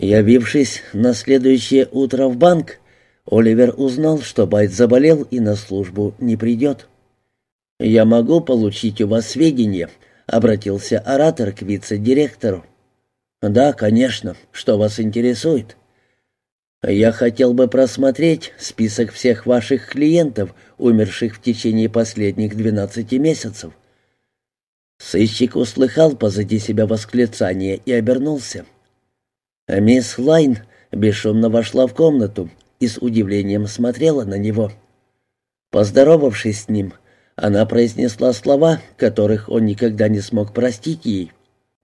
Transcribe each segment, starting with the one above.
Явившись на следующее утро в банк, Оливер узнал, что Байт заболел и на службу не придет. «Я могу получить у вас сведения», — обратился оратор к вице-директору. «Да, конечно. Что вас интересует?» «Я хотел бы просмотреть список всех ваших клиентов, умерших в течение последних двенадцати месяцев». Сыщик услыхал позади себя восклицание и обернулся. Мисс Лайн бесшумно вошла в комнату и с удивлением смотрела на него. Поздоровавшись с ним, она произнесла слова, которых он никогда не смог простить ей.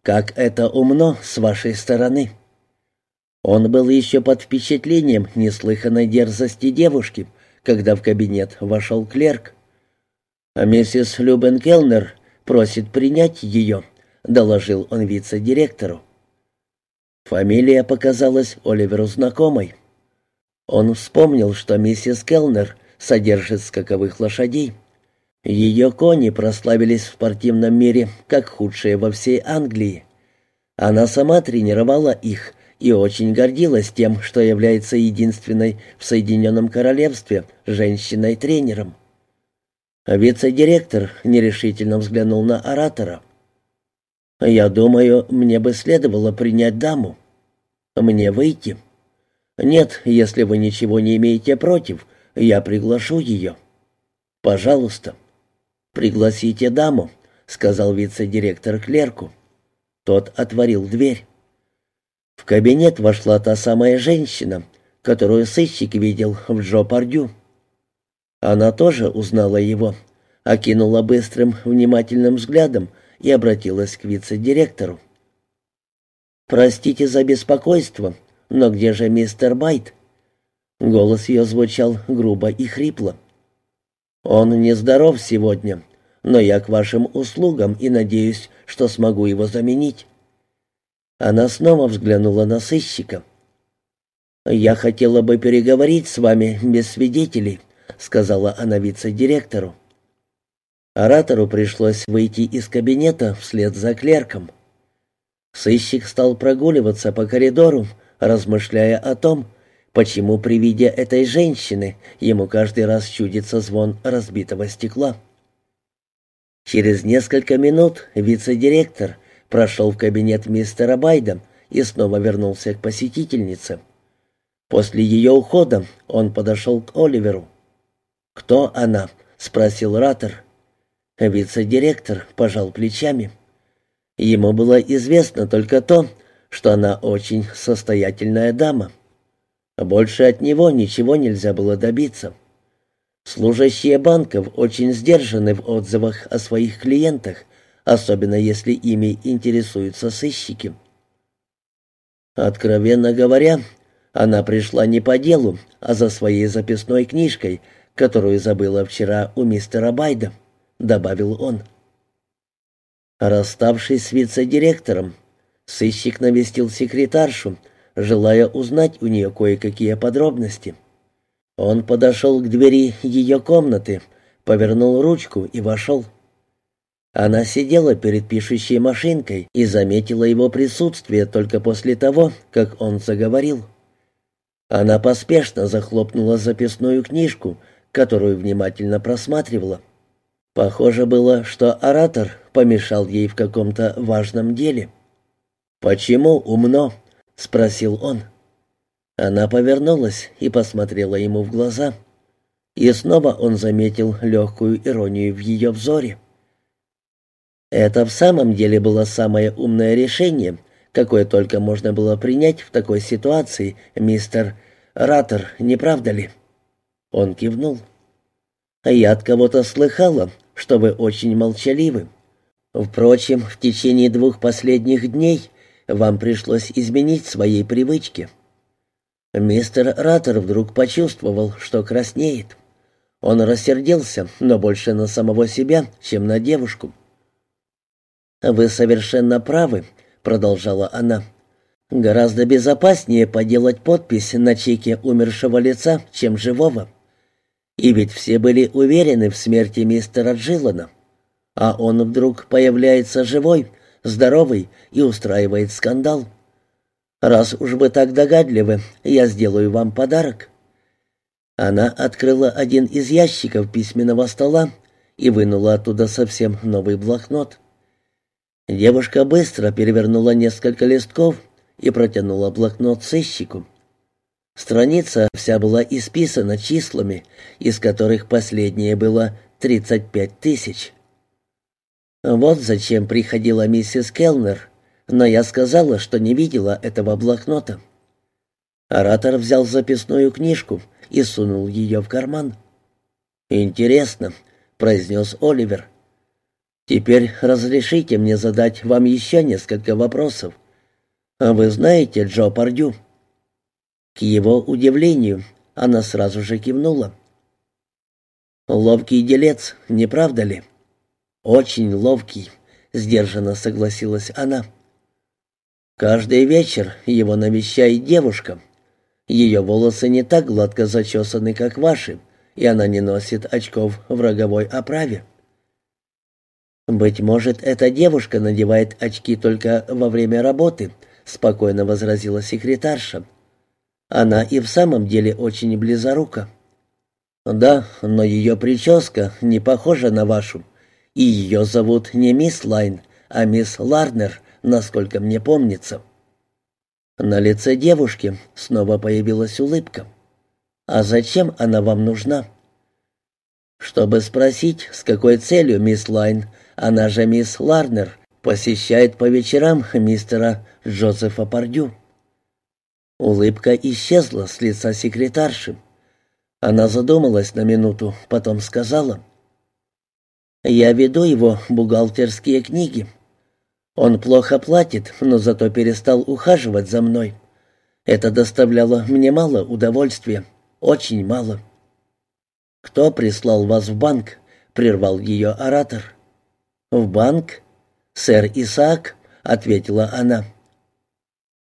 «Как это умно с вашей стороны!» Он был еще под впечатлением неслыханной дерзости девушки, когда в кабинет вошел клерк. «Миссис Любен Келнер просит принять ее», — доложил он вице-директору. Фамилия показалась Оливеру знакомой. Он вспомнил, что миссис Келнер содержит скаковых лошадей. Ее кони прославились в спортивном мире как худшие во всей Англии. Она сама тренировала их и очень гордилась тем, что является единственной в Соединенном Королевстве женщиной-тренером. Вице-директор нерешительно взглянул на оратора. «Я думаю, мне бы следовало принять даму. Мне выйти?» «Нет, если вы ничего не имеете против, я приглашу ее». «Пожалуйста». «Пригласите даму», — сказал вице-директор клерку. Тот отворил дверь. В кабинет вошла та самая женщина, которую сыщик видел в Джо Пардю. Она тоже узнала его, окинула быстрым, внимательным взглядом и обратилась к вице-директору. «Простите за беспокойство, но где же мистер Байт?» Голос ее звучал грубо и хрипло. «Он нездоров сегодня, но я к вашим услугам и надеюсь, что смогу его заменить». Она снова взглянула на сыщика. «Я хотела бы переговорить с вами без свидетелей», — сказала она вице-директору. Оратору пришлось выйти из кабинета вслед за клерком. Сыщик стал прогуливаться по коридору, размышляя о том, почему при виде этой женщины ему каждый раз чудится звон разбитого стекла. Через несколько минут вице-директор прошел в кабинет мистера Байда и снова вернулся к посетительнице. После ее ухода он подошел к Оливеру. «Кто она?» — спросил Раттер. Вице-директор пожал плечами. Ему было известно только то, что она очень состоятельная дама. Больше от него ничего нельзя было добиться. Служащие банков очень сдержаны в отзывах о своих клиентах, особенно если ими интересуются сыщики. Откровенно говоря, она пришла не по делу, а за своей записной книжкой, которую забыла вчера у мистера Байда, добавил он. Расставшись с вице-директором, Сыщик навестил секретаршу, желая узнать у нее кое-какие подробности. Он подошел к двери ее комнаты, повернул ручку и вошел. Она сидела перед пишущей машинкой и заметила его присутствие только после того, как он заговорил. Она поспешно захлопнула записную книжку, которую внимательно просматривала. Похоже было, что оратор помешал ей в каком-то важном деле. «Почему умно?» — спросил он. Она повернулась и посмотрела ему в глаза. И снова он заметил легкую иронию в ее взоре. Это в самом деле было самое умное решение, какое только можно было принять в такой ситуации, мистер Раттер, не правда ли? Он кивнул. «Я от кого-то слыхала, что вы очень молчаливы. Впрочем, в течение двух последних дней вам пришлось изменить свои привычки». Мистер Раттер вдруг почувствовал, что краснеет. Он рассердился, но больше на самого себя, чем на девушку. «Вы совершенно правы», — продолжала она. «Гораздо безопаснее поделать подпись на чеке умершего лица, чем живого. И ведь все были уверены в смерти мистера Джилана. А он вдруг появляется живой, здоровый и устраивает скандал. Раз уж вы так догадливы, я сделаю вам подарок». Она открыла один из ящиков письменного стола и вынула оттуда совсем новый блокнот. Девушка быстро перевернула несколько листков и протянула блокнот сыщику. Страница вся была исписана числами, из которых последнее было 35 тысяч. Вот зачем приходила миссис Келнер, но я сказала, что не видела этого блокнота. Оратор взял записную книжку и сунул ее в карман. «Интересно», — произнес Оливер. «Теперь разрешите мне задать вам еще несколько вопросов. А вы знаете Джо Пардю?» К его удивлению, она сразу же кивнула. «Ловкий делец, не правда ли?» «Очень ловкий», — сдержанно согласилась она. «Каждый вечер его навещает девушка. Ее волосы не так гладко зачесаны, как ваши, и она не носит очков в роговой оправе». «Быть может, эта девушка надевает очки только во время работы», — спокойно возразила секретарша. Она и в самом деле очень близорука. Да, но ее прическа не похожа на вашу. И ее зовут не мисс Лайн, а мисс Ларнер, насколько мне помнится. На лице девушки снова появилась улыбка. «А зачем она вам нужна?» «Чтобы спросить, с какой целью мисс Лайн, она же мисс Ларнер, посещает по вечерам мистера Джозефа Пардю». Улыбка исчезла с лица секретарши. Она задумалась на минуту, потом сказала. «Я веду его бухгалтерские книги. Он плохо платит, но зато перестал ухаживать за мной. Это доставляло мне мало удовольствия, очень мало». «Кто прислал вас в банк?» — прервал ее оратор. «В банк? Сэр Исаак?» — ответила она.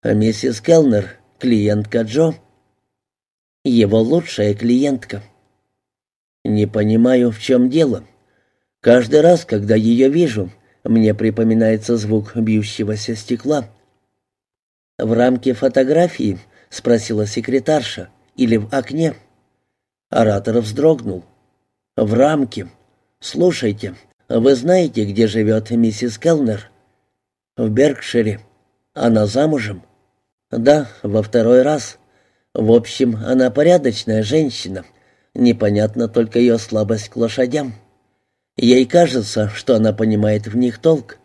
«Миссис Келнер, клиентка Джо. Его лучшая клиентка. Не понимаю, в чем дело. Каждый раз, когда ее вижу, мне припоминается звук бьющегося стекла. «В рамке фотографии?» — спросила секретарша. «Или в окне?» Оратор вздрогнул. «В рамке. Слушайте, вы знаете, где живет миссис Келнер?» «В Беркшире. Она замужем?» «Да, во второй раз. В общем, она порядочная женщина. Непонятно только ее слабость к лошадям. Ей кажется, что она понимает в них толк.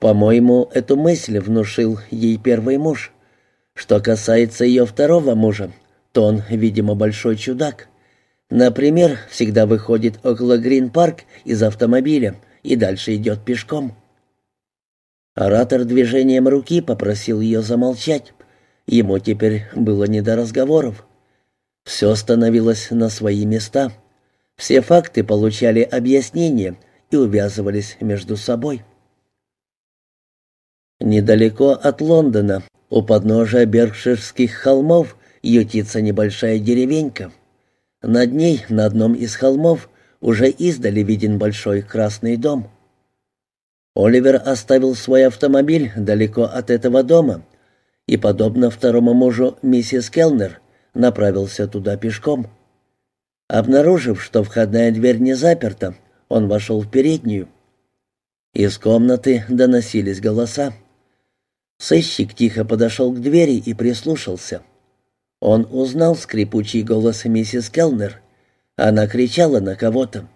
По-моему, эту мысль внушил ей первый муж. Что касается ее второго мужа, то он, видимо, большой чудак. Например, всегда выходит около Грин-парк из автомобиля и дальше идет пешком». Оратор движением руки попросил ее замолчать, Ему теперь было не до разговоров. Все становилось на свои места. Все факты получали объяснение и увязывались между собой. Недалеко от Лондона, у подножия Беркширских холмов, ютится небольшая деревенька. Над ней, на одном из холмов, уже издали виден большой красный дом. Оливер оставил свой автомобиль далеко от этого дома и, подобно второму мужу миссис Келнер, направился туда пешком. Обнаружив, что входная дверь не заперта, он вошел в переднюю. Из комнаты доносились голоса. Сыщик тихо подошел к двери и прислушался. Он узнал скрипучий голос миссис Келнер. Она кричала на кого-то.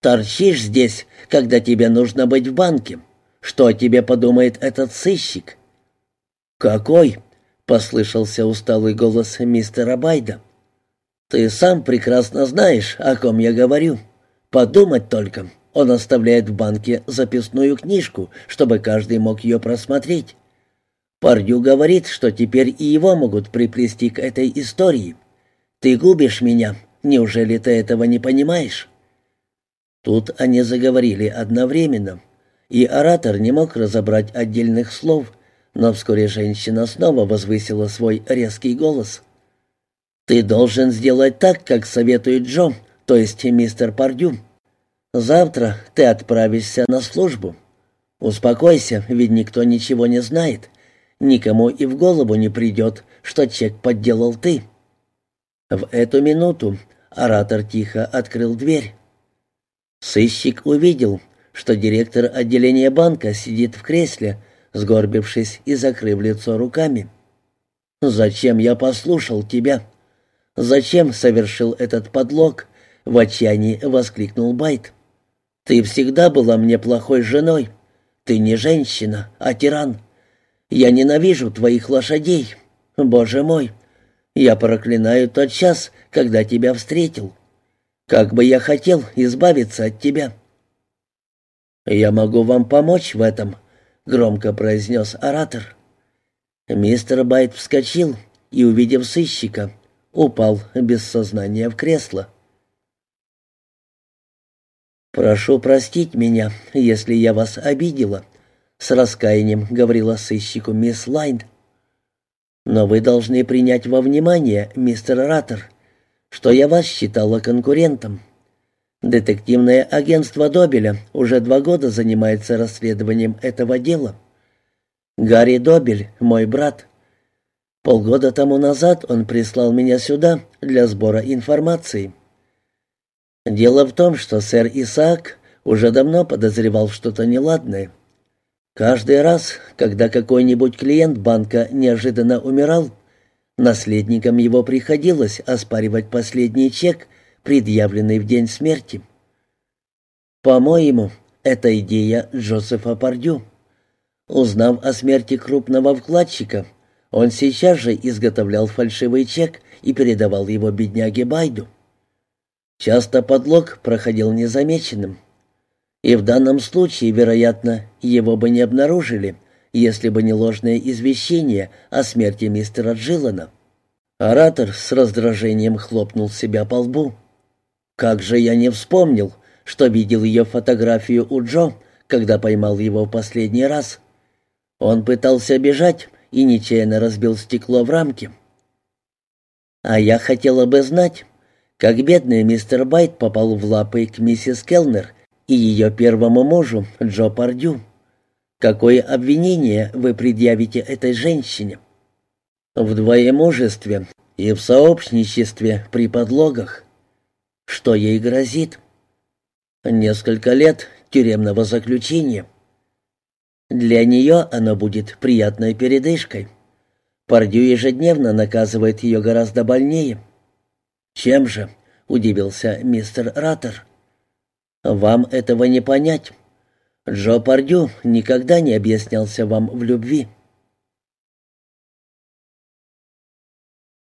«Торчишь здесь, когда тебе нужно быть в банке. Что о тебе подумает этот сыщик? «Какой?» — послышался усталый голос мистера Байда. «Ты сам прекрасно знаешь, о ком я говорю. Подумать только, он оставляет в банке записную книжку, чтобы каждый мог ее просмотреть. Пардю говорит, что теперь и его могут приплести к этой истории. Ты губишь меня, неужели ты этого не понимаешь?» Тут они заговорили одновременно, и оратор не мог разобрать отдельных слов, но вскоре женщина снова возвысила свой резкий голос. «Ты должен сделать так, как советует Джо, то есть мистер Пардю. Завтра ты отправишься на службу. Успокойся, ведь никто ничего не знает. Никому и в голову не придет, что чек подделал ты». В эту минуту оратор тихо открыл дверь. Сыщик увидел, что директор отделения банка сидит в кресле, сгорбившись и закрыв лицо руками. «Зачем я послушал тебя? Зачем совершил этот подлог?» — в отчаянии воскликнул Байт. «Ты всегда была мне плохой женой. Ты не женщина, а тиран. Я ненавижу твоих лошадей. Боже мой, я проклинаю тот час, когда тебя встретил. Как бы я хотел избавиться от тебя». «Я могу вам помочь в этом», — громко произнес оратор. Мистер Байт вскочил и, увидев сыщика, упал без сознания в кресло. «Прошу простить меня, если я вас обидела», — с раскаянием говорила сыщику мисс Лайн. «Но вы должны принять во внимание, мистер Раттер, что я вас считала конкурентом. Детективное агентство Добеля уже два года занимается расследованием этого дела. Гарри Добель, мой брат. Полгода тому назад он прислал меня сюда для сбора информации. Дело в том, что сэр Исаак уже давно подозревал что-то неладное. Каждый раз, когда какой-нибудь клиент банка неожиданно умирал, наследникам его приходилось оспаривать последний чек, предъявленный в день смерти. По-моему, это идея Джозефа Пардю. Узнав о смерти крупного вкладчика, он сейчас же изготовлял фальшивый чек и передавал его бедняге Байду. Часто подлог проходил незамеченным. И в данном случае, вероятно, его бы не обнаружили, если бы не ложное извещение о смерти мистера Джилана. Оратор с раздражением хлопнул себя по лбу. «Как же я не вспомнил, что видел ее фотографию у Джо, когда поймал его в последний раз. Он пытался бежать и нечаянно разбил стекло в рамке. А я хотела бы знать, как бедный мистер Байт попал в лапы к миссис Келнер и ее первому мужу, Джо Пардю. Какое обвинение вы предъявите этой женщине? В двоемужестве и в сообщничестве при подлогах. Что ей грозит? Несколько лет тюремного заключения. Для нее оно будет приятной передышкой. Пардю ежедневно наказывает ее гораздо больнее. «Чем же?» — удивился мистер Раттер. «Вам этого не понять. Джо Пардю никогда не объяснялся вам в любви.